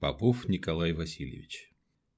Попов Николай Васильевич.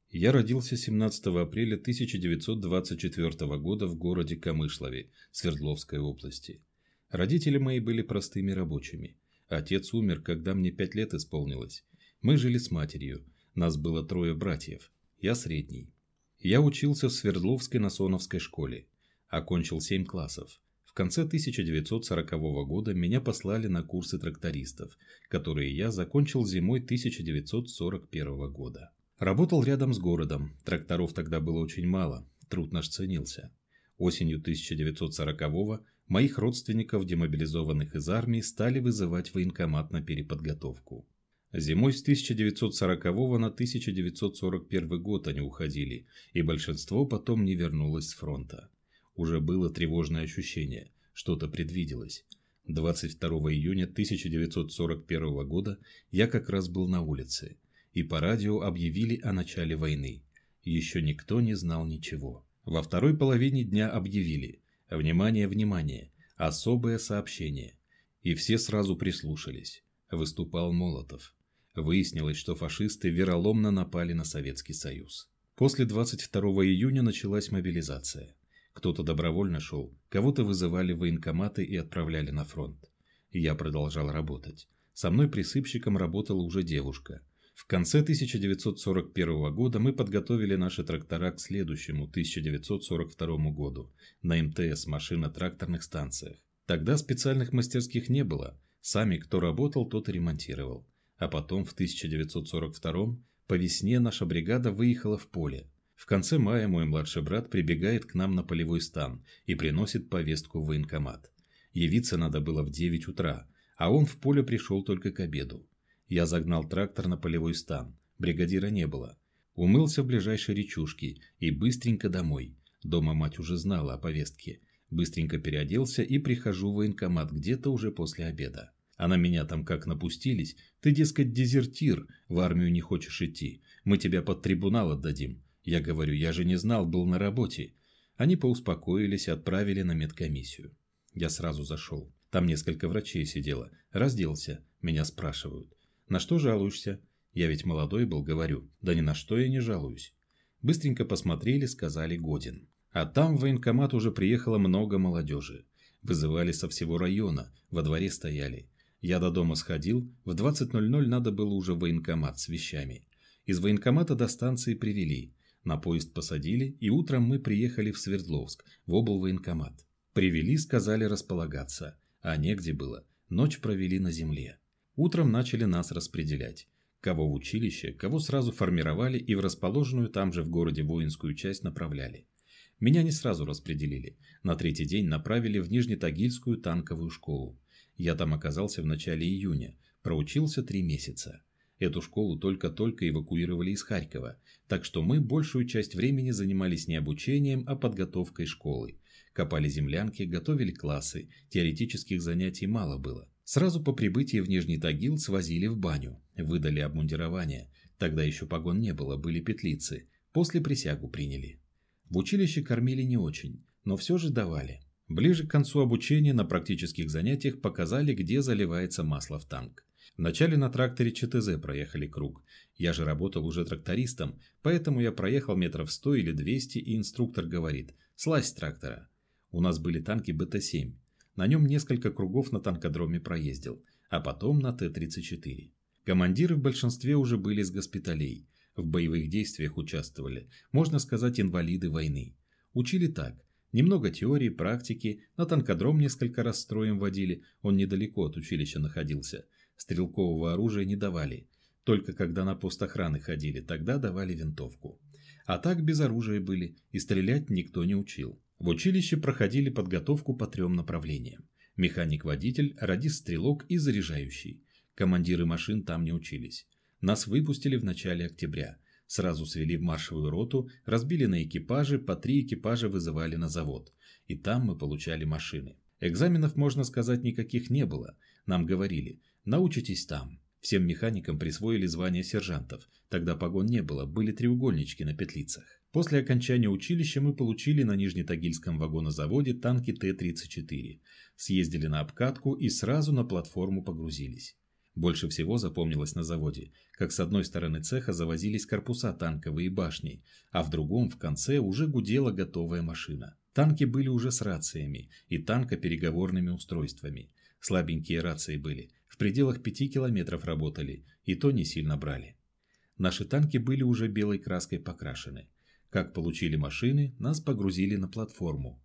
Я родился 17 апреля 1924 года в городе Камышлове, Свердловской области. Родители мои были простыми рабочими. Отец умер, когда мне пять лет исполнилось. Мы жили с матерью. Нас было трое братьев. Я средний. Я учился в Свердловской Насоновской школе. Окончил семь классов. В конце 1940 года меня послали на курсы трактористов, которые я закончил зимой 1941 года. Работал рядом с городом, тракторов тогда было очень мало, труд наш ценился. Осенью 1940-го моих родственников, демобилизованных из армии, стали вызывать в военкомат на переподготовку. Зимой с 1940 на 1941 год они уходили, и большинство потом не вернулось с фронта. Уже было тревожное ощущение, что-то предвиделось. 22 июня 1941 года я как раз был на улице, и по радио объявили о начале войны. Еще никто не знал ничего. Во второй половине дня объявили «Внимание, внимание! Особое сообщение!» И все сразу прислушались. Выступал Молотов. Выяснилось, что фашисты вероломно напали на Советский Союз. После 22 июня началась мобилизация. Кто-то добровольно шел, кого-то вызывали в военкоматы и отправляли на фронт. я продолжал работать. Со мной присыпщиком работала уже девушка. В конце 1941 года мы подготовили наши трактора к следующему 1942 году на МТС машино-тракторных станциях. Тогда специальных мастерских не было, сами кто работал, тот и ремонтировал. А потом в 1942 по весне наша бригада выехала в поле. В конце мая мой младший брат прибегает к нам на полевой стан и приносит повестку в военкомат. Явиться надо было в 9 утра, а он в поле пришел только к обеду. Я загнал трактор на полевой стан, бригадира не было. Умылся в ближайшей речушке и быстренько домой. Дома мать уже знала о повестке. Быстренько переоделся и прихожу в военкомат где-то уже после обеда. А на меня там как напустились. Ты, дескать, дезертир, в армию не хочешь идти. Мы тебя под трибунал отдадим. Я говорю, я же не знал, был на работе. Они поуспокоились и отправили на медкомиссию. Я сразу зашел. Там несколько врачей сидело. Разделся. Меня спрашивают. На что жалуешься? Я ведь молодой был, говорю. Да ни на что я не жалуюсь. Быстренько посмотрели, сказали годен. А там в военкомат уже приехало много молодежи. Вызывали со всего района, во дворе стояли. Я до дома сходил, в 20.00 надо было уже в военкомат с вещами. Из военкомата до станции привели. На поезд посадили, и утром мы приехали в Свердловск, в облвоенкомат. Привели, сказали располагаться, а негде было. Ночь провели на земле. Утром начали нас распределять. Кого в училище, кого сразу формировали и в расположенную там же в городе воинскую часть направляли. Меня не сразу распределили. На третий день направили в Нижнетагильскую танковую школу. Я там оказался в начале июня. Проучился три месяца. Эту школу только-только эвакуировали из Харькова, так что мы большую часть времени занимались не обучением, а подготовкой школы. Копали землянки, готовили классы, теоретических занятий мало было. Сразу по прибытии в Нижний Тагил свозили в баню, выдали обмундирование. Тогда еще погон не было, были петлицы. После присягу приняли. В училище кормили не очень, но все же давали. Ближе к концу обучения на практических занятиях показали, где заливается масло в танк. Вначале на тракторе ЧТЗ проехали круг. Я же работал уже трактористом, поэтому я проехал метров сто или двести, и инструктор говорит «Слазь трактора». У нас были танки БТ-7. На нем несколько кругов на танкодроме проездил, а потом на Т-34. Командиры в большинстве уже были с госпиталей. В боевых действиях участвовали, можно сказать, инвалиды войны. Учили так. Немного теории, практики, на танкодром несколько раз строем водили, он недалеко от училища находился – Стрелкового оружия не давали. Только когда на пост охраны ходили, тогда давали винтовку. А так без оружия были, и стрелять никто не учил. В училище проходили подготовку по трем направлениям. Механик-водитель, радист-стрелок и заряжающий. Командиры машин там не учились. Нас выпустили в начале октября. Сразу свели в маршевую роту, разбили на экипажи, по три экипажа вызывали на завод. И там мы получали машины. Экзаменов, можно сказать, никаких не было. Нам говорили – Научитесь там. Всем механикам присвоили звание сержантов. Тогда погон не было, были треугольнички на петлицах. После окончания училища мы получили на Нижнетагильском вагонозаводе танки Т-34. Съездили на обкатку и сразу на платформу погрузились. Больше всего запомнилось на заводе, как с одной стороны цеха завозились корпуса танковые башни, а в другом в конце уже гудела готовая машина. Танки были уже с рациями и танкопереговорными устройствами. Слабенькие рации были, в пределах 5 километров работали, и то не сильно брали. Наши танки были уже белой краской покрашены. Как получили машины, нас погрузили на платформу.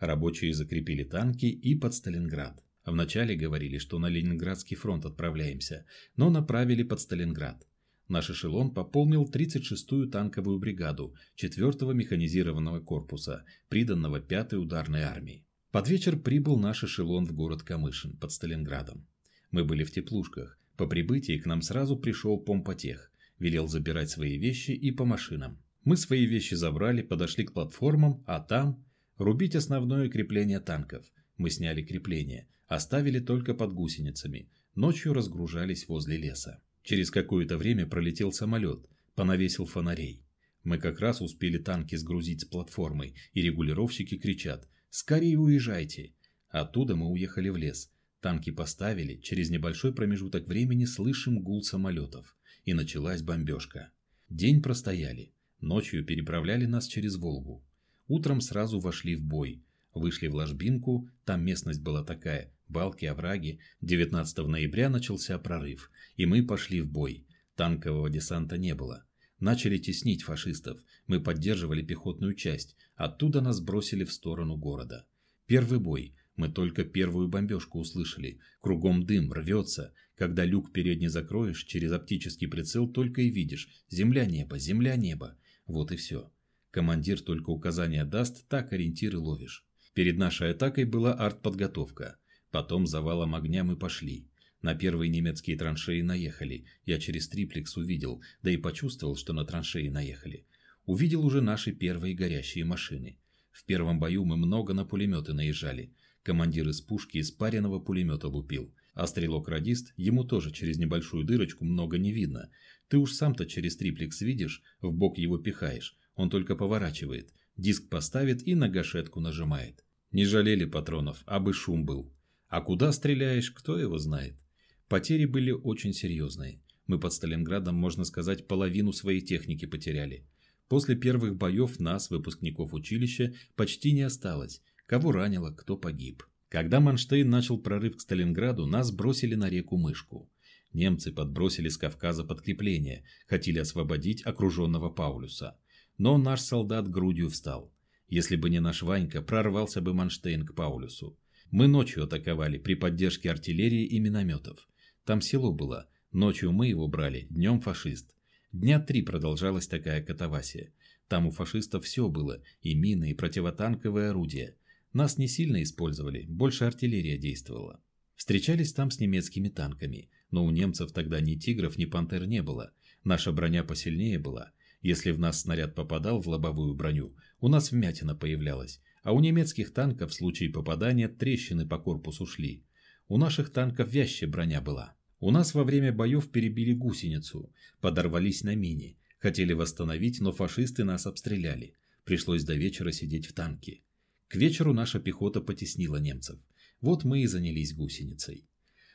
Рабочие закрепили танки и под Сталинград. Вначале говорили, что на Ленинградский фронт отправляемся, но направили под Сталинград. Наш эшелон пополнил 36-ю танковую бригаду 4-го механизированного корпуса, приданного 5-й ударной армии. Под вечер прибыл наш эшелон в город Камышин под Сталинградом. Мы были в теплушках. По прибытии к нам сразу пришел помпотех, велел забирать свои вещи и по машинам. Мы свои вещи забрали, подошли к платформам, а там рубить основное крепление танков. Мы сняли крепление, оставили только под гусеницами. Ночью разгружались возле леса. Через какое-то время пролетел самолет, понавесил фонарей. Мы как раз успели танки сгрузить с платформой, и регулировщики кричат «Скорее уезжайте!». Оттуда мы уехали в лес. Танки поставили, через небольшой промежуток времени слышим гул самолетов. И началась бомбежка. День простояли. Ночью переправляли нас через Волгу. Утром сразу вошли в бой. Вышли в ложбинку, там местность была такая, балки, овраги. 19 ноября начался прорыв, и мы пошли в бой. Танкового десанта не было. Начали теснить фашистов. Мы поддерживали пехотную часть. Оттуда нас бросили в сторону города. Первый бой. Мы только первую бомбежку услышали. Кругом дым, рвется. Когда люк передний закроешь, через оптический прицел только и видишь. Земля-небо, земля-небо. Вот и все. Командир только указания даст, так ориентиры ловишь. Перед нашей атакой была артподготовка. Потом завалом огня мы пошли. На первые немецкие траншеи наехали. Я через триплекс увидел, да и почувствовал, что на траншеи наехали. Увидел уже наши первые горящие машины. В первом бою мы много на пулеметы наезжали. Командир из пушки из паренного пулемета лупил. А стрелок-радист, ему тоже через небольшую дырочку много не видно. Ты уж сам-то через триплекс видишь, в бок его пихаешь. Он только поворачивает. Диск поставит и на гашетку нажимает. Не жалели патронов, а бы шум был. А куда стреляешь, кто его знает. Потери были очень серьезные. Мы под Сталинградом, можно сказать, половину своей техники потеряли. После первых боев нас, выпускников училища, почти не осталось. Кого ранило, кто погиб. Когда Манштейн начал прорыв к Сталинграду, нас бросили на реку Мышку. Немцы подбросили с Кавказа подкрепление, хотели освободить окруженного Паулюса. Но наш солдат грудью встал. Если бы не наш Ванька, прорвался бы Манштейн к Паулюсу. Мы ночью атаковали при поддержке артиллерии и минометов. Там село было. Ночью мы его брали, днем фашист. Дня три продолжалась такая катавасия. Там у фашистов все было, и мины, и противотанковые орудия. Нас не сильно использовали, больше артиллерия действовала. Встречались там с немецкими танками, но у немцев тогда ни тигров, ни пантер не было. Наша броня посильнее была. Если в нас снаряд попадал в лобовую броню, у нас вмятина появлялась, а у немецких танков в случае попадания трещины по корпусу шли. У наших танков вящая броня была. У нас во время боев перебили гусеницу, подорвались на мине. Хотели восстановить, но фашисты нас обстреляли. Пришлось до вечера сидеть в танке. К вечеру наша пехота потеснила немцев. Вот мы и занялись гусеницей.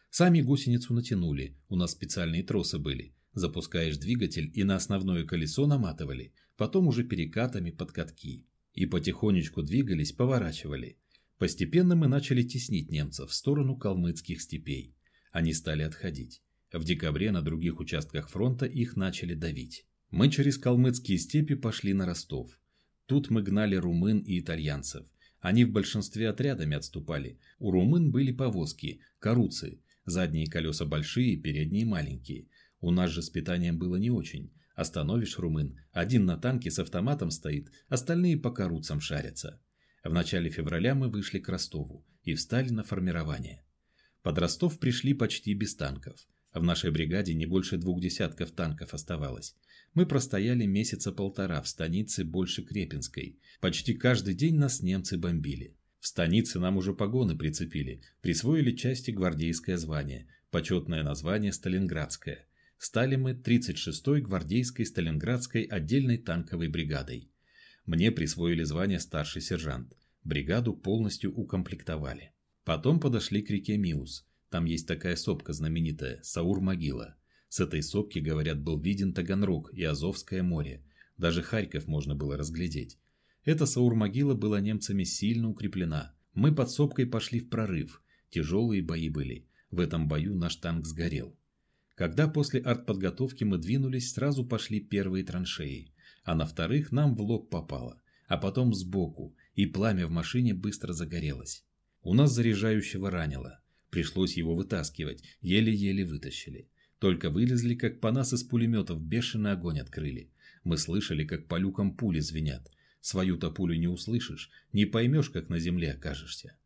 Сами гусеницу натянули, у нас специальные тросы были. Запускаешь двигатель и на основное колесо наматывали, потом уже перекатами под катки. И потихонечку двигались, поворачивали. Постепенно мы начали теснить немцев в сторону калмыцких степей. Они стали отходить. В декабре на других участках фронта их начали давить. Мы через калмыцкие степи пошли на Ростов. Тут мы гнали румын и итальянцев. Они в большинстве отрядами отступали. У румын были повозки, каруцы. Задние колеса большие, передние маленькие. У нас же с питанием было не очень. Остановишь румын, один на танке с автоматом стоит, остальные по каруцам шарятся. В начале февраля мы вышли к Ростову и встали на формирование. Под Ростов пришли почти без танков. В нашей бригаде не больше двух десятков танков оставалось. Мы простояли месяца полтора в станице больше Крепинской. Почти каждый день нас немцы бомбили. В станице нам уже погоны прицепили, присвоили части гвардейское звание, почетное название Сталинградское. Стали мы 36-й гвардейской Сталинградской отдельной танковой бригадой. Мне присвоили звание старший сержант. Бригаду полностью укомплектовали. Потом подошли к реке Миус. Там есть такая сопка знаменитая, Саур-могила. С этой сопки, говорят, был виден Таганрог и Азовское море. Даже Харьков можно было разглядеть. Эта Саур-могила была немцами сильно укреплена. Мы под сопкой пошли в прорыв. Тяжелые бои были. В этом бою наш танк сгорел. Когда после артподготовки мы двинулись, сразу пошли первые траншеи. А на вторых нам в лоб попало. А потом сбоку. И пламя в машине быстро загорелось. У нас заряжающего ранило. Пришлось его вытаскивать. Еле-еле вытащили. Только вылезли, как по нас из пулеметов бешеный огонь открыли. Мы слышали, как по люкам пули звенят. Свою-то пулю не услышишь, не поймешь, как на земле окажешься.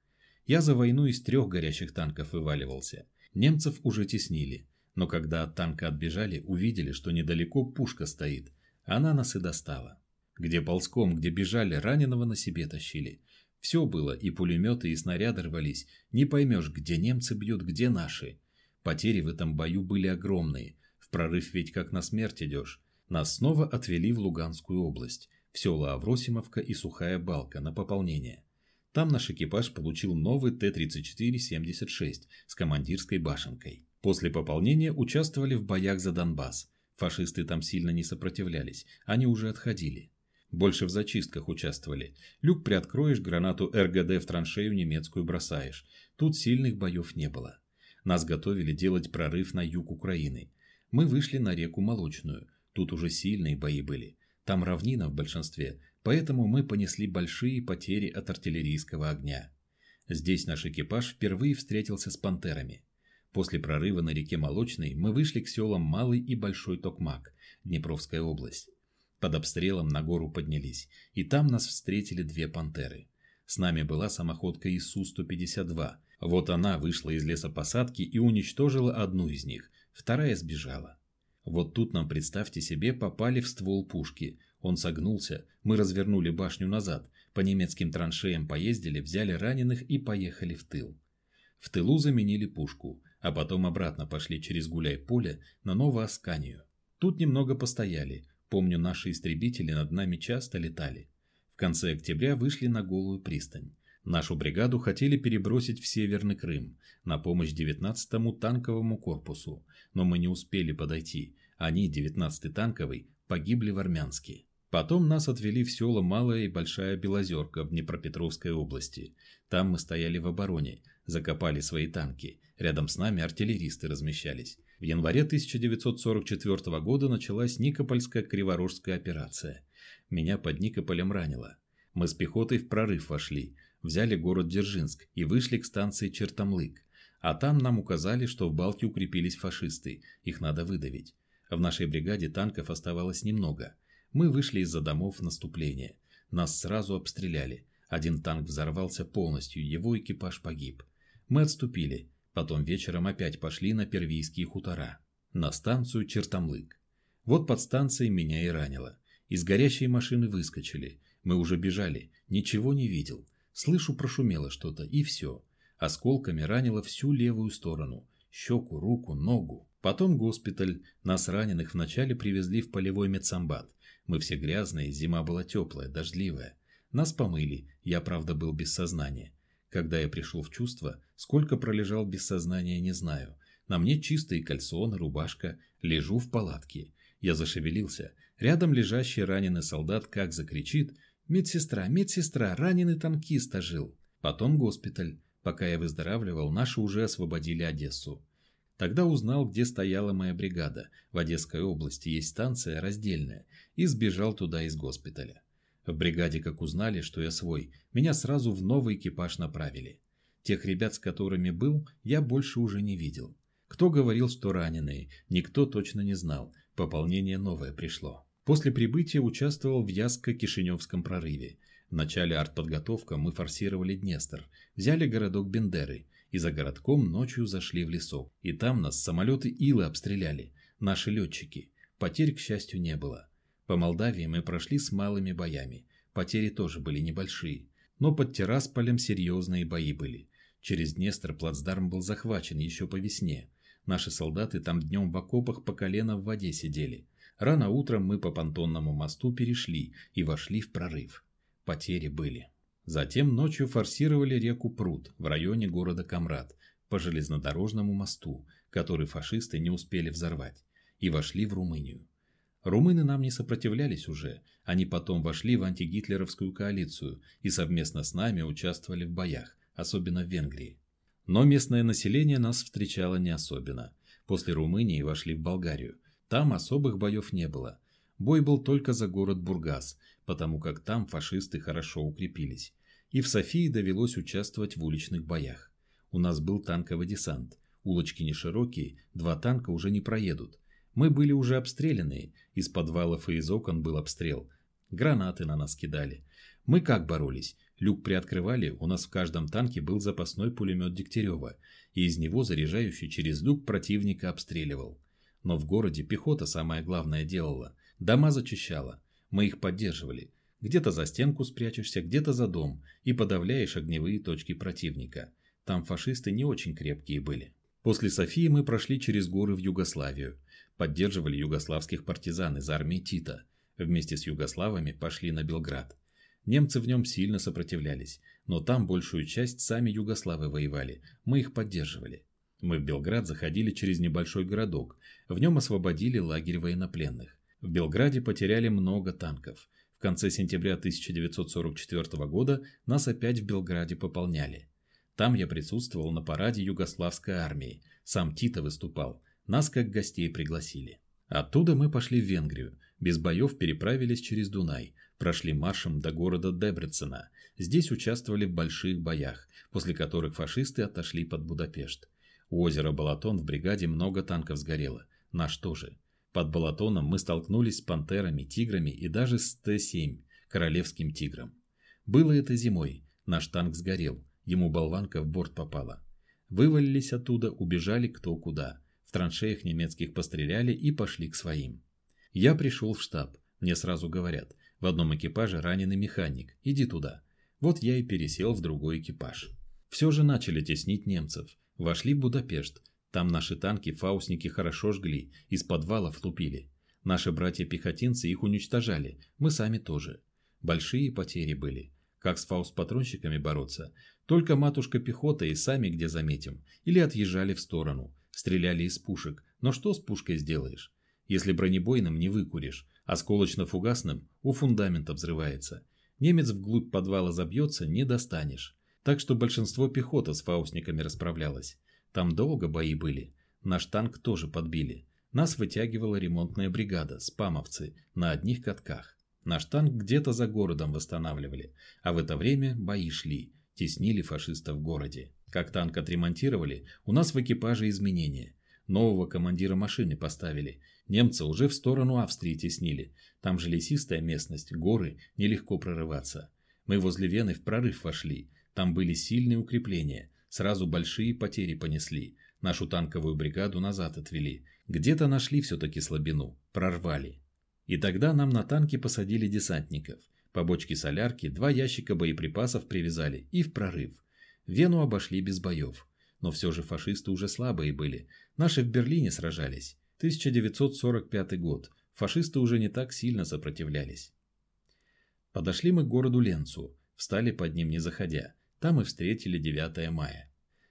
Я за войну из трех горящих танков вываливался. Немцев уже теснили. Но когда от танка отбежали, увидели, что недалеко пушка стоит. Она нас и достала. Где ползком, где бежали, раненого на себе тащили. Все было, и пулеметы, и снаряды рвались. Не поймешь, где немцы бьют, где наши. Потери в этом бою были огромные. В прорыв ведь как на смерть идешь. Нас снова отвели в Луганскую область, в села Авросимовка и Сухая Балка на пополнение. Там наш экипаж получил новый Т-34-76 с командирской башенкой. После пополнения участвовали в боях за Донбасс. Фашисты там сильно не сопротивлялись, они уже отходили. Больше в зачистках участвовали. Люк приоткроешь, гранату РГД в траншею немецкую бросаешь. Тут сильных боев не было. Нас готовили делать прорыв на юг Украины. Мы вышли на реку Молочную – Тут уже сильные бои были. Там равнина в большинстве, поэтому мы понесли большие потери от артиллерийского огня. Здесь наш экипаж впервые встретился с пантерами. После прорыва на реке Молочной мы вышли к селам Малый и Большой Токмак, Днепровская область. Под обстрелом на гору поднялись, и там нас встретили две пантеры. С нами была самоходка ИСУ-152. Вот она вышла из лесопосадки и уничтожила одну из них, вторая сбежала. Вот тут нам, представьте себе, попали в ствол пушки. Он согнулся, мы развернули башню назад, по немецким траншеям поездили, взяли раненых и поехали в тыл. В тылу заменили пушку, а потом обратно пошли через гуляй-поле на Новоосканию. Тут немного постояли, помню, наши истребители над нами часто летали. В конце октября вышли на голую пристань. Нашу бригаду хотели перебросить в Северный Крым на помощь 19-му танковому корпусу, но мы не успели подойти. Они, 19-й танковый, погибли в Армянске. Потом нас отвели в села Малая и Большая Белозерка в Днепропетровской области. Там мы стояли в обороне, закопали свои танки. Рядом с нами артиллеристы размещались. В январе 1944 года началась Никопольская Криворожская операция. Меня под Никополем ранило. Мы с пехотой в прорыв вошли, взяли город Дзержинск и вышли к станции Чертомлык. А там нам указали, что в Балке укрепились фашисты, их надо выдавить. В нашей бригаде танков оставалось немного. Мы вышли из-за домов в наступление. Нас сразу обстреляли. Один танк взорвался полностью, его экипаж погиб. Мы отступили. Потом вечером опять пошли на Первийские хутора. На станцию Чертомлык. Вот под станцией меня и ранило. Из горящей машины выскочили. Мы уже бежали. Ничего не видел. Слышу, прошумело что-то, и все. Осколками ранило всю левую сторону. Щеку, руку, ногу. Потом госпиталь. Нас раненых вначале привезли в полевой медсамбат. Мы все грязные, зима была теплая, дождливая. Нас помыли, я, правда, был без сознания. Когда я пришел в чувство, сколько пролежал без сознания, не знаю. На мне чистые кальсоны, рубашка, лежу в палатке. Я зашевелился. Рядом лежащий раненый солдат как закричит «Медсестра, медсестра, раненый танкист ожил!» Потом госпиталь. Пока я выздоравливал, наши уже освободили Одессу. Тогда узнал, где стояла моя бригада. В Одесской области есть станция раздельная. И сбежал туда из госпиталя. В бригаде, как узнали, что я свой, меня сразу в новый экипаж направили. Тех ребят, с которыми был, я больше уже не видел. Кто говорил, что раненые, никто точно не знал. Пополнение новое пришло. После прибытия участвовал в Яско-Кишиневском прорыве. В начале артподготовка мы форсировали Днестр, взяли городок Бендеры и за городком ночью зашли в лесок. И там нас самолеты Илы обстреляли, наши летчики. Потерь, к счастью, не было. По Молдавии мы прошли с малыми боями. Потери тоже были небольшие. Но под Террасполем серьезные бои были. Через Днестр плацдарм был захвачен еще по весне. Наши солдаты там днем в окопах по колено в воде сидели. Рано утром мы по понтонному мосту перешли и вошли в прорыв. Потери были. Затем ночью форсировали реку Прут в районе города Камрад. по железнодорожному мосту, который фашисты не успели взорвать, и вошли в Румынию. Румыны нам не сопротивлялись уже, они потом вошли в антигитлеровскую коалицию и совместно с нами участвовали в боях, особенно в Венгрии. Но местное население нас встречало не особенно. После Румынии вошли в Болгарию. Там особых боев не было. Бой был только за город Бургас, потому как там фашисты хорошо укрепились. И в Софии довелось участвовать в уличных боях. У нас был танковый десант. Улочки не широкие, два танка уже не проедут. Мы были уже обстреляны, из подвалов и из окон был обстрел. Гранаты на нас кидали. Мы как боролись? Люк приоткрывали, у нас в каждом танке был запасной пулемет Дегтярева, и из него заряжающий через люк противника обстреливал. Но в городе пехота самое главное делала. Дома зачищала. Мы их поддерживали. Где-то за стенку спрячешься, где-то за дом и подавляешь огневые точки противника. Там фашисты не очень крепкие были. После Софии мы прошли через горы в Югославию. Поддерживали югославских партизан из армии Тита. Вместе с югославами пошли на Белград. Немцы в нем сильно сопротивлялись, но там большую часть сами югославы воевали, мы их поддерживали. Мы в Белград заходили через небольшой городок, в нем освободили лагерь военнопленных. В Белграде потеряли много танков. В конце сентября 1944 года нас опять в Белграде пополняли. Там я присутствовал на параде югославской армии, сам Тита выступал, нас как гостей пригласили. Оттуда мы пошли в Венгрию, без боев переправились через Дунай, прошли маршем до города Дебрецена. Здесь участвовали в больших боях, после которых фашисты отошли под Будапешт. У озера Балатон в бригаде много танков сгорело, наш тоже. Под Балатоном мы столкнулись с пантерами, тиграми и даже с Т-7, королевским тигром. Было это зимой, наш танк сгорел, ему болванка в борт попала. Вывалились оттуда, убежали кто куда. В траншеях немецких постреляли и пошли к своим. Я пришел в штаб. Мне сразу говорят, в одном экипаже раненый механик, иди туда. Вот я и пересел в другой экипаж. Все же начали теснить немцев. Вошли в Будапешт. Там наши танки-фаусники хорошо жгли, из подвалов лупили. Наши братья-пехотинцы их уничтожали, мы сами тоже. Большие потери были. Как с фауст-патронщиками бороться? Только матушка пехота и сами где заметим. Или отъезжали в сторону. Стреляли из пушек. Но что с пушкой сделаешь? Если бронебойным не выкуришь, осколочно-фугасным у фундамента взрывается. Немец вглубь подвала забьется, не достанешь. Так что большинство пехота с фаустниками расправлялось. Там долго бои были. Наш танк тоже подбили. Нас вытягивала ремонтная бригада, спамовцы, на одних катках. Наш танк где-то за городом восстанавливали, а в это время бои шли, теснили фашистов в городе. Как танк отремонтировали, у нас в экипаже изменения. Нового командира машины поставили. Немцы уже в сторону Австрии теснили. Там же лесистая местность, горы, нелегко прорываться. Мы возле Вены в прорыв вошли. Там были сильные укрепления. Сразу большие потери понесли. Нашу танковую бригаду назад отвели. Где-то нашли все-таки слабину. Прорвали. И тогда нам на танки посадили десантников. По бочке солярки два ящика боеприпасов привязали и в прорыв. Вену обошли без боев. Но все же фашисты уже слабые были. Наши в Берлине сражались. 1945 год. Фашисты уже не так сильно сопротивлялись. Подошли мы к городу Ленцу. Встали под ним не заходя. Там и встретили 9 мая.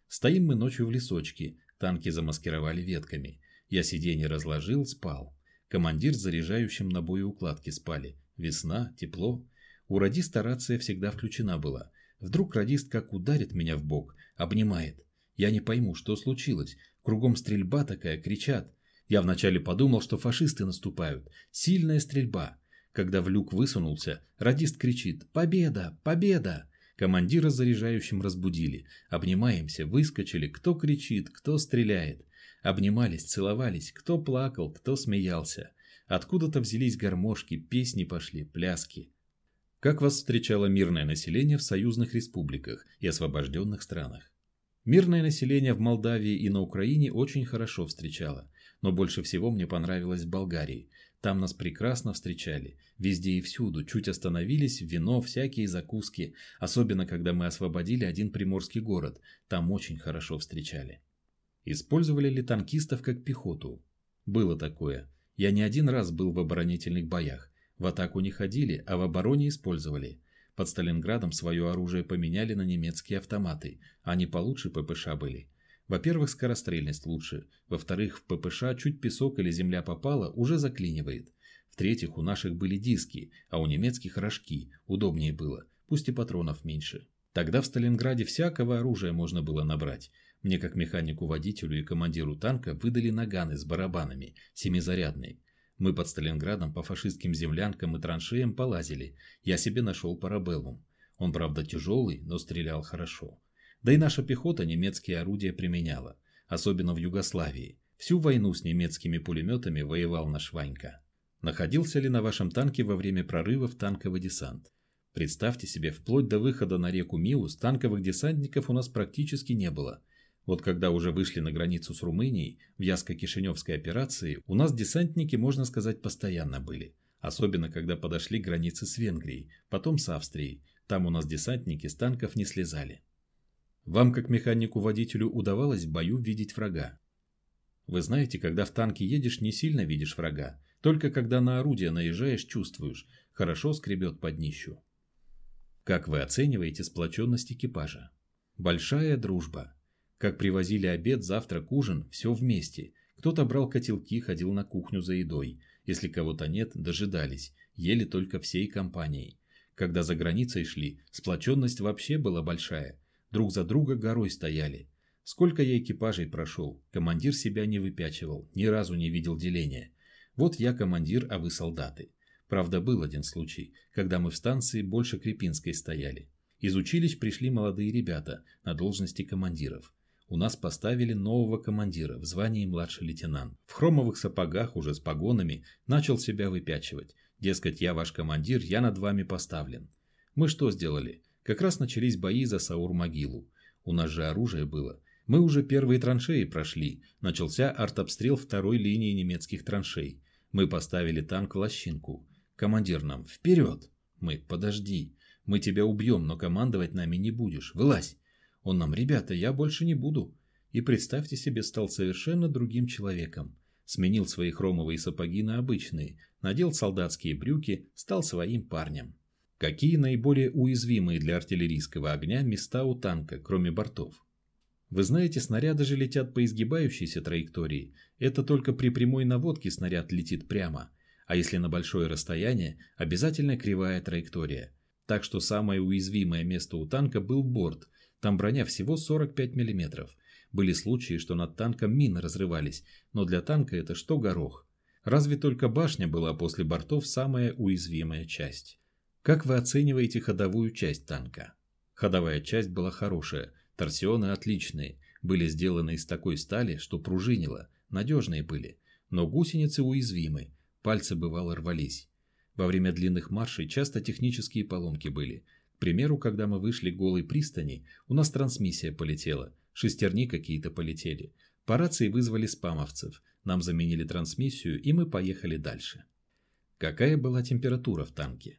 Стоим мы ночью в лесочке. Танки замаскировали ветками. Я сиденье разложил, спал. Командир с заряжающим на боеукладке спали. Весна, тепло. У радиста рация всегда включена была. Вдруг радист как ударит меня в бок, обнимает. Я не пойму, что случилось. Кругом стрельба такая, кричат. Я вначале подумал, что фашисты наступают. Сильная стрельба. Когда в люк высунулся, радист кричит «Победа! Победа!» Командира заряжающим разбудили. Обнимаемся, выскочили, кто кричит, кто стреляет. Обнимались, целовались, кто плакал, кто смеялся. Откуда-то взялись гармошки, песни пошли, пляски. Как вас встречало мирное население в союзных республиках и освобожденных странах? Мирное население в Молдавии и на Украине очень хорошо встречало, но больше всего мне понравилось в Болгарии. Там нас прекрасно встречали, везде и всюду, чуть остановились, вино, всякие закуски, особенно когда мы освободили один приморский город, там очень хорошо встречали. Использовали ли танкистов как пехоту? Было такое. Я не один раз был в оборонительных боях. В атаку не ходили, а в обороне использовали. Под Сталинградом свое оружие поменяли на немецкие автоматы, они получше ППШ были. Во-первых, скорострельность лучше. Во-вторых, в ППШ чуть песок или земля попала, уже заклинивает. В-третьих, у наших были диски, а у немецких рожки. Удобнее было, пусть и патронов меньше. Тогда в Сталинграде всякого оружия можно было набрать. Мне как механику-водителю и командиру танка выдали наганы с барабанами, семизарядные. Мы под Сталинградом по фашистским землянкам и траншеям полазили. Я себе нашел парабеллум. Он, правда, тяжелый, но стрелял хорошо. Да и наша пехота немецкие орудия применяла. Особенно в Югославии. Всю войну с немецкими пулеметами воевал наш Ванька. Находился ли на вашем танке во время прорывов танковый десант? Представьте себе, вплоть до выхода на реку Миус танковых десантников у нас практически не было. Вот когда уже вышли на границу с Румынией, в Яско-Кишиневской операции, у нас десантники, можно сказать, постоянно были. Особенно, когда подошли к границе с Венгрией, потом с Австрией. Там у нас десантники с танков не слезали. Вам, как механику-водителю, удавалось в бою видеть врага? Вы знаете, когда в танке едешь, не сильно видишь врага. Только когда на орудие наезжаешь, чувствуешь, хорошо скребет под днищу. Как вы оцениваете сплоченность экипажа? Большая дружба. Как привозили обед, завтрак, ужин, все вместе. Кто-то брал котелки, ходил на кухню за едой. Если кого-то нет, дожидались. Ели только всей компанией. Когда за границей шли, сплоченность вообще была большая. Друг за друга горой стояли. Сколько я экипажей прошел, командир себя не выпячивал, ни разу не видел деления. Вот я командир, а вы солдаты. Правда, был один случай, когда мы в станции больше Крепинской стояли. Из училищ пришли молодые ребята на должности командиров у нас поставили нового командира в звании младший лейтенант. В хромовых сапогах уже с погонами начал себя выпячивать. Дескать, я ваш командир, я над вами поставлен. Мы что сделали? Как раз начались бои за Саур-могилу. У нас же оружие было. Мы уже первые траншеи прошли. Начался артобстрел второй линии немецких траншей. Мы поставили танк в лощинку. Командир нам «Вперед!» Мы «Подожди! Мы тебя убьем, но командовать нами не будешь. Вылазь!» Он нам, ребята, я больше не буду. И представьте себе, стал совершенно другим человеком. Сменил свои хромовые сапоги на обычные, надел солдатские брюки, стал своим парнем. Какие наиболее уязвимые для артиллерийского огня места у танка, кроме бортов? Вы знаете, снаряды же летят по изгибающейся траектории. Это только при прямой наводке снаряд летит прямо. А если на большое расстояние, обязательно кривая траектория. Так что самое уязвимое место у танка был борт, там броня всего 45 мм. Были случаи, что над танком мины разрывались, но для танка это что горох. Разве только башня была после бортов самая уязвимая часть. Как вы оцениваете ходовую часть танка? Ходовая часть была хорошая, торсионы отличные, были сделаны из такой стали, что пружинило, надежные были, но гусеницы уязвимы, пальцы бывало рвались. Во время длинных маршей часто технические поломки были – к примеру, когда мы вышли к голой пристани, у нас трансмиссия полетела, шестерни какие-то полетели. По рации вызвали спамовцев, нам заменили трансмиссию, и мы поехали дальше. Какая была температура в танке?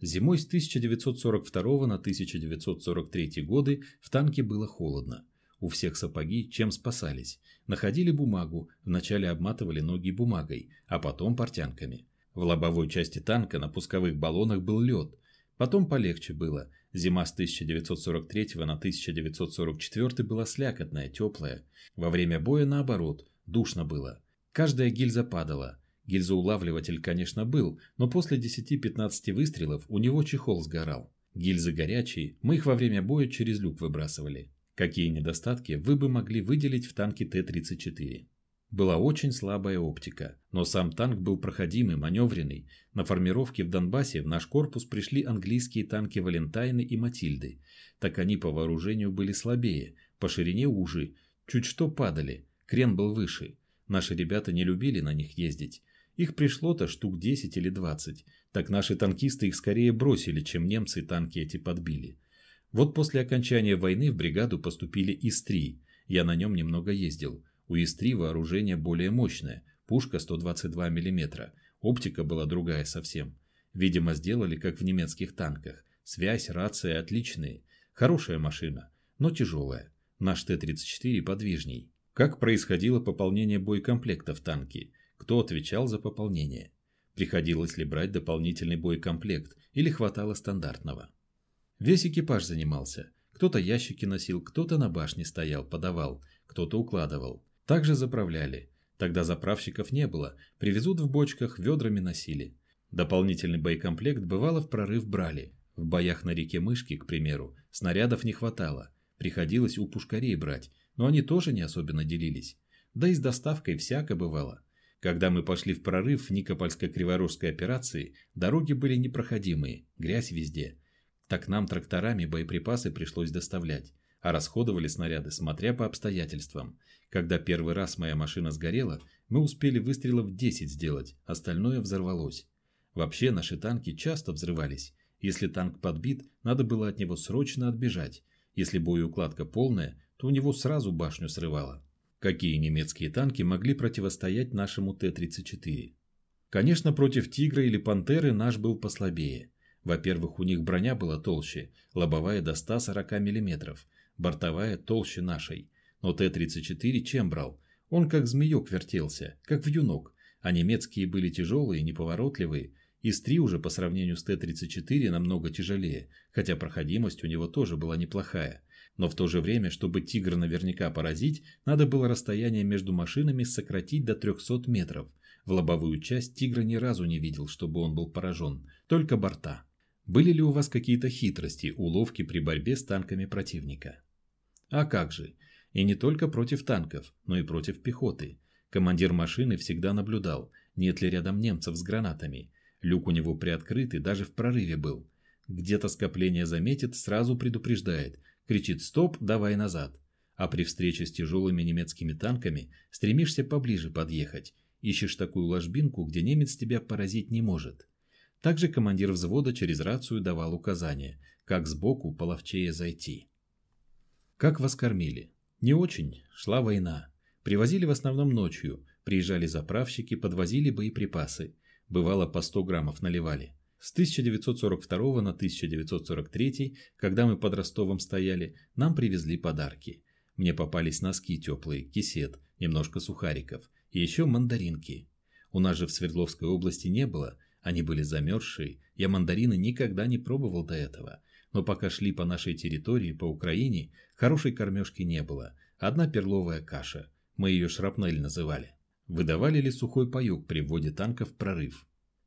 Зимой с 1942 на 1943 годы в танке было холодно. У всех сапоги чем спасались. Находили бумагу, вначале обматывали ноги бумагой, а потом портянками. В лобовой части танка на пусковых баллонах был лед, Потом полегче было. Зима с 1943 на 1944 была слякотная, теплая. Во время боя наоборот, душно было. Каждая гильза падала. Гильзоулавливатель, конечно, был, но после 10-15 выстрелов у него чехол сгорал. Гильзы горячие, мы их во время боя через люк выбрасывали. Какие недостатки вы бы могли выделить в танке Т-34? Была очень слабая оптика, но сам танк был проходимый, маневренный. На формировке в Донбассе в наш корпус пришли английские танки Валентайны и Матильды. Так они по вооружению были слабее, по ширине уже, чуть что падали, крен был выше. Наши ребята не любили на них ездить. Их пришло-то штук 10 или 20. Так наши танкисты их скорее бросили, чем немцы танки эти подбили. Вот после окончания войны в бригаду поступили ИС-3. Я на нем немного ездил. У ИС-3 вооружение более мощное, пушка 122 мм, оптика была другая совсем. Видимо, сделали как в немецких танках. Связь, рация отличные. Хорошая машина, но тяжелая. Наш Т-34 подвижней. Как происходило пополнение боекомплекта в танке? Кто отвечал за пополнение? Приходилось ли брать дополнительный боекомплект или хватало стандартного? Весь экипаж занимался. Кто-то ящики носил, кто-то на башне стоял, подавал, кто-то укладывал. Также заправляли. Тогда заправщиков не было, привезут в бочках, ведрами носили. Дополнительный боекомплект бывало в прорыв брали. В боях на реке Мышки, к примеру, снарядов не хватало. Приходилось у пушкарей брать, но они тоже не особенно делились. Да и с доставкой всяко бывало. Когда мы пошли в прорыв Никопольско-Криворожской операции, дороги были непроходимые, грязь везде. Так нам тракторами боеприпасы пришлось доставлять, а расходовали снаряды, смотря по обстоятельствам. Когда первый раз моя машина сгорела, мы успели выстрелов 10 сделать, остальное взорвалось. Вообще наши танки часто взрывались. Если танк подбит, надо было от него срочно отбежать. Если боеукладка полная, то у него сразу башню срывало. Какие немецкие танки могли противостоять нашему Т-34? Конечно, против «Тигра» или «Пантеры» наш был послабее. Во-первых, у них броня была толще, лобовая до 140 мм, бортовая толще нашей. Но Т-34 чем брал? Он как змеек вертелся, как вьюнок, а немецкие были тяжелые, неповоротливые. ИС-3 уже по сравнению с Т-34 намного тяжелее, хотя проходимость у него тоже была неплохая. Но в то же время, чтобы тигра наверняка поразить, надо было расстояние между машинами сократить до 300 метров. В лобовую часть тигра ни разу не видел, чтобы он был поражен, только борта. Были ли у вас какие-то хитрости, уловки при борьбе с танками противника? А как же? И не только против танков, но и против пехоты. Командир машины всегда наблюдал, нет ли рядом немцев с гранатами. Люк у него приоткрытый, даже в прорыве был. Где-то скопление заметит, сразу предупреждает – кричит «стоп, давай назад». А при встрече с тяжелыми немецкими танками стремишься поближе подъехать, ищешь такую ложбинку, где немец тебя поразить не может. Также командир взвода через рацию давал указания, как сбоку половчее зайти. Как вас кормили? Не очень, шла война. Привозили в основном ночью, приезжали заправщики, подвозили боеприпасы. Бывало по 100 граммов наливали. С 1942 на 1943, когда мы под Ростовом стояли, нам привезли подарки. Мне попались носки теплые, кисет, немножко сухариков и еще мандаринки. У нас же в Свердловской области не было, они были замерзшие, я мандарины никогда не пробовал до этого. Но пока шли по нашей территории, по Украине, хорошей кормежки не было. Одна перловая каша, мы ее шрапнель называли. Выдавали ли сухой паёк при вводе танков прорыв?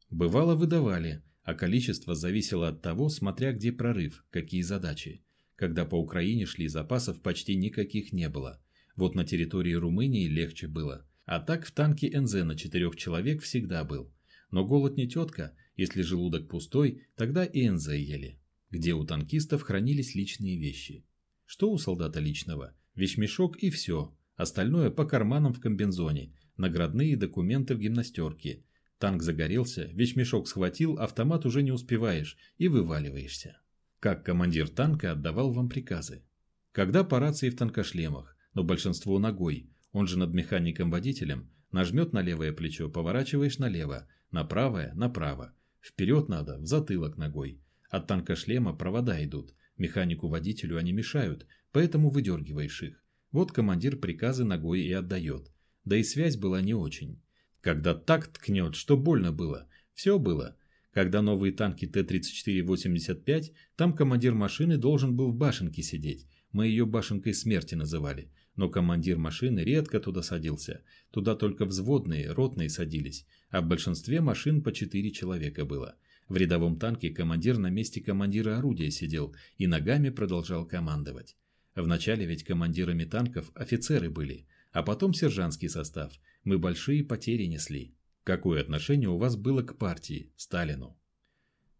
Бывало выдавали, а количество зависело от того, смотря где прорыв, какие задачи. Когда по Украине шли, запасов почти никаких не было. Вот на территории Румынии легче было. А так в танке НЗ на четырех человек всегда был. Но голод не тетка, если желудок пустой, тогда и НЗ ели. Где у танкистов хранились личные вещи. Что у солдата личного? Вещмешок и все. Остальное по карманам в комбинзоне. Наградные документы в гимнастерке. Танк загорелся, вещмешок схватил, автомат уже не успеваешь и вываливаешься. Как командир танка отдавал вам приказы? Когда по рации в танкошлемах, но большинство ногой, он же над механиком-водителем, нажмет на левое плечо, поворачиваешь налево, на правое – направо. Вперед надо, в затылок ногой. От танкошлема провода идут, механику-водителю они мешают, поэтому выдергиваешь их. Вот командир приказы ногой и отдает. Да и связь была не очень. Когда так ткнет, что больно было. Все было. Когда новые танки Т-34-85, там командир машины должен был в башенке сидеть. Мы ее башенкой смерти называли. Но командир машины редко туда садился. Туда только взводные, ротные садились. А в большинстве машин по четыре человека было. В рядовом танке командир на месте командира орудия сидел и ногами продолжал командовать. Вначале ведь командирами танков офицеры были, а потом сержантский состав – мы большие потери несли. Какое отношение у вас было к партии, Сталину?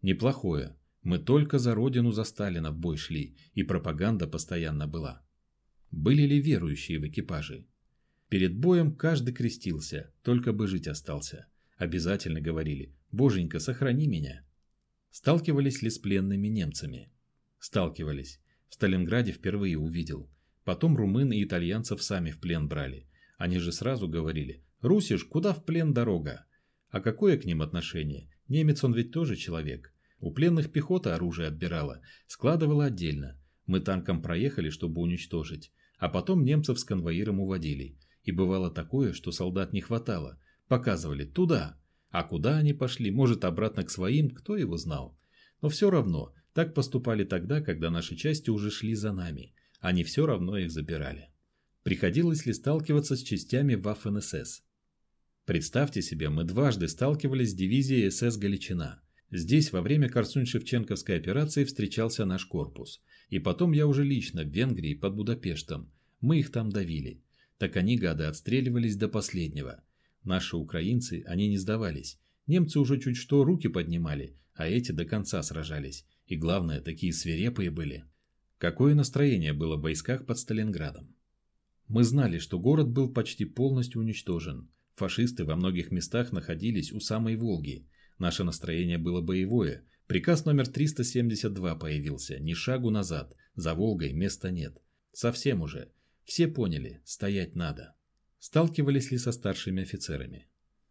Неплохое. Мы только за родину за Сталина в бой шли, и пропаганда постоянно была. Были ли верующие в экипаже? Перед боем каждый крестился, только бы жить остался. Обязательно говорили «Боженька, сохрани меня». Сталкивались ли с пленными немцами? Сталкивались. В Сталинграде впервые увидел. Потом румын и итальянцев сами в плен брали. Они же сразу говорили «Русиш, куда в плен дорога?» А какое к ним отношение? Немец он ведь тоже человек. У пленных пехота оружие отбирала, складывала отдельно. Мы танком проехали, чтобы уничтожить. А потом немцев с конвоиром уводили. И бывало такое, что солдат не хватало. Показывали «туда». А куда они пошли, может обратно к своим, кто его знал. Но все равно, Так поступали тогда, когда наши части уже шли за нами. Они все равно их забирали. Приходилось ли сталкиваться с частями Waffen-СС? Представьте себе, мы дважды сталкивались с дивизией СС «Галичина». Здесь во время Корсунь-Шевченковской операции встречался наш корпус. И потом я уже лично в Венгрии под Будапештом. Мы их там давили. Так они, гады, отстреливались до последнего. Наши украинцы, они не сдавались. Немцы уже чуть что руки поднимали, а эти до конца сражались. И главное, такие свирепые были. Какое настроение было в войсках под Сталинградом? Мы знали, что город был почти полностью уничтожен. Фашисты во многих местах находились у самой Волги. Наше настроение было боевое. Приказ номер 372 появился. Ни шагу назад. За Волгой места нет. Совсем уже. Все поняли, стоять надо. Сталкивались ли со старшими офицерами?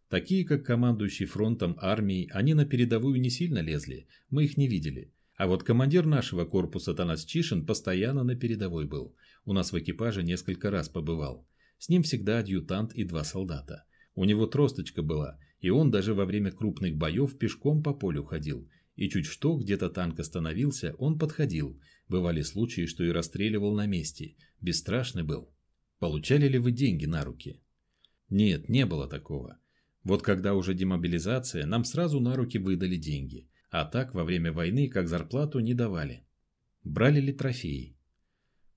Такие, как командующий фронтом армии, они на передовую не сильно лезли, мы их не видели. А вот командир нашего корпуса Танас Чишин постоянно на передовой был. У нас в экипаже несколько раз побывал. С ним всегда адъютант и два солдата. У него тросточка была, и он даже во время крупных боев пешком по полю ходил. И чуть что, где-то танк остановился, он подходил. Бывали случаи, что и расстреливал на месте. Бесстрашный был. Получали ли вы деньги на руки? Нет, не было такого. Вот когда уже демобилизация, нам сразу на руки выдали деньги. А так во время войны как зарплату не давали. Брали ли трофеи?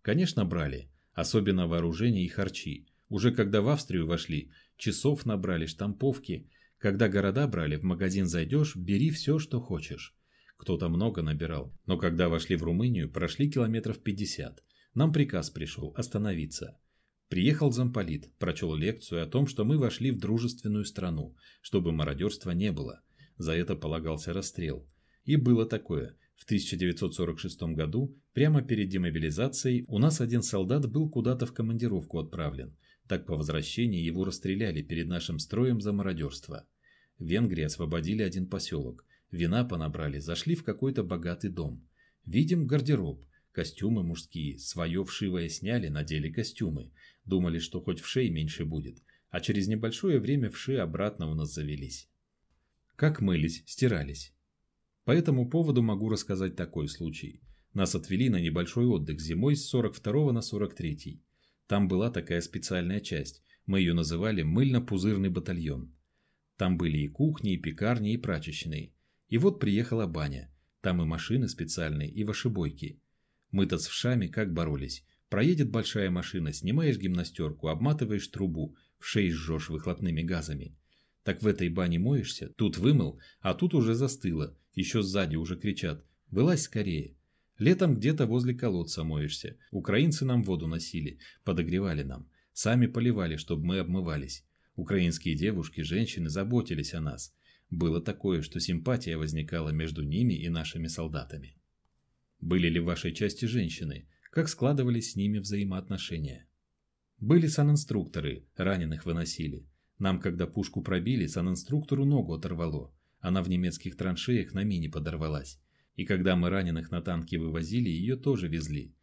Конечно, брали. Особенно вооружение и харчи. Уже когда в Австрию вошли, часов набрали, штамповки. Когда города брали, в магазин зайдешь, бери все, что хочешь. Кто-то много набирал. Но когда вошли в Румынию, прошли километров 50. Нам приказ пришел остановиться. Приехал замполит, прочел лекцию о том, что мы вошли в дружественную страну, чтобы мародерства не было. За это полагался расстрел. И было такое. В 1946 году, прямо перед демобилизацией, у нас один солдат был куда-то в командировку отправлен. Так по возвращении его расстреляли перед нашим строем за мародерство. В Венгрии освободили один поселок. Вина понабрали, зашли в какой-то богатый дом. Видим гардероб, костюмы мужские, свое вшивое сняли, надели костюмы. Думали, что хоть вшей меньше будет. А через небольшое время вши обратно у нас завелись. Как мылись, стирались. По этому поводу могу рассказать такой случай. Нас отвели на небольшой отдых зимой с 42 на 43. Там была такая специальная часть. Мы ее называли мыльно-пузырный батальон. Там были и кухни, и пекарни, и прачечные. И вот приехала баня. Там и машины специальные, и вошибойки. Мы-то с вшами как боролись. Проедет большая машина, снимаешь гимнастерку, обматываешь трубу, в шею жжешь выхлопными газами. Так в этой бане моешься, тут вымыл, а тут уже застыло, еще сзади уже кричат «Вылазь скорее!». Летом где-то возле колодца моешься. Украинцы нам воду носили, подогревали нам. Сами поливали, чтобы мы обмывались. Украинские девушки, женщины заботились о нас. Было такое, что симпатия возникала между ними и нашими солдатами. Были ли в вашей части женщины? Как складывались с ними взаимоотношения? Были санинструкторы, раненых выносили. Нам, когда пушку пробили, санинструктору ногу оторвало. Она в немецких траншеях на мине подорвалась. И когда мы раненых на танке вывозили, ее тоже везли.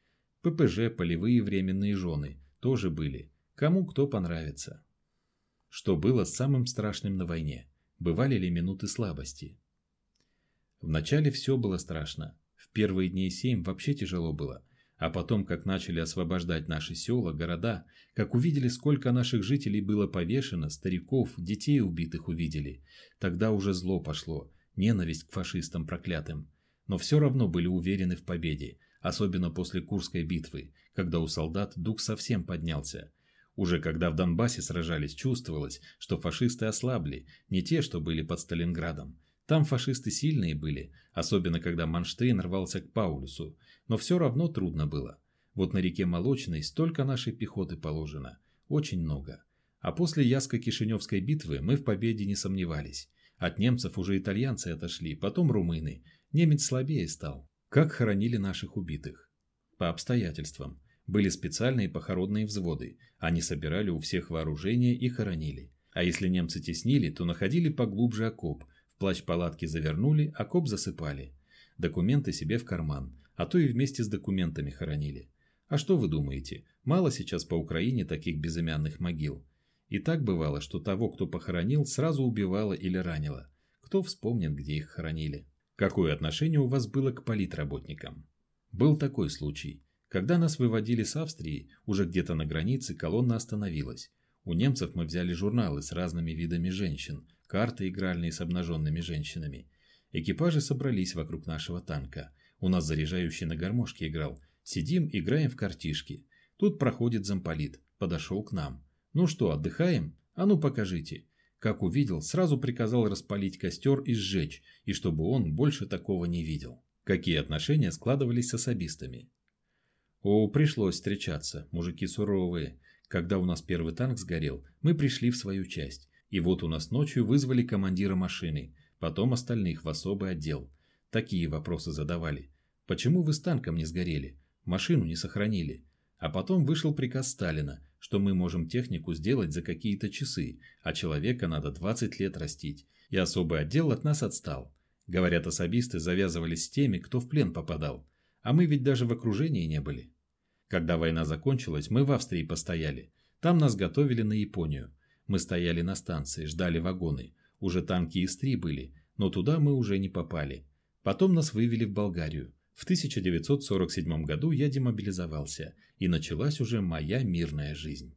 ППЖ, полевые временные жены, тоже были. Кому кто понравится. Что было самым страшным на войне? Бывали ли минуты слабости? Вначале все было страшно. В первые дни семь вообще тяжело было. А потом, как начали освобождать наши села, города, как увидели, сколько наших жителей было повешено, стариков, детей убитых увидели, тогда уже зло пошло, ненависть к фашистам проклятым. Но все равно были уверены в победе, особенно после Курской битвы, когда у солдат дух совсем поднялся. Уже когда в Донбассе сражались, чувствовалось, что фашисты ослабли, не те, что были под Сталинградом. Там фашисты сильные были, особенно когда Манштейн рвался к Паулюсу, но все равно трудно было. Вот на реке Молочной столько нашей пехоты положено. Очень много. А после Яско-Кишиневской битвы мы в победе не сомневались. От немцев уже итальянцы отошли, потом румыны. Немец слабее стал. Как хоронили наших убитых? По обстоятельствам. Были специальные похоронные взводы. Они собирали у всех вооружение и хоронили. А если немцы теснили, то находили поглубже окоп. Плащ палатки завернули, окоп засыпали. Документы себе в карман а то и вместе с документами хоронили. А что вы думаете, мало сейчас по Украине таких безымянных могил? И так бывало, что того, кто похоронил, сразу убивало или ранило. Кто вспомнит, где их хоронили? Какое отношение у вас было к политработникам? Был такой случай. Когда нас выводили с Австрии, уже где-то на границе колонна остановилась. У немцев мы взяли журналы с разными видами женщин, карты игральные с обнаженными женщинами. Экипажи собрались вокруг нашего танка. У нас заряжающий на гармошке играл. Сидим, играем в картишки. Тут проходит замполит. Подошел к нам. Ну что, отдыхаем? А ну покажите. Как увидел, сразу приказал распалить костер и сжечь, и чтобы он больше такого не видел. Какие отношения складывались с особистами? О, пришлось встречаться, мужики суровые. Когда у нас первый танк сгорел, мы пришли в свою часть. И вот у нас ночью вызвали командира машины, потом остальных в особый отдел. Такие вопросы задавали. Почему вы с танком не сгорели? Машину не сохранили? А потом вышел приказ Сталина, что мы можем технику сделать за какие-то часы, а человека надо 20 лет растить. И особый отдел от нас отстал. Говорят, особисты завязывались с теми, кто в плен попадал. А мы ведь даже в окружении не были. Когда война закончилась, мы в Австрии постояли. Там нас готовили на Японию. Мы стояли на станции, ждали вагоны. Уже танки ИС-3 были, но туда мы уже не попали. Потом нас вывели в Болгарию. В 1947 году я демобилизовался, и началась уже моя мирная жизнь.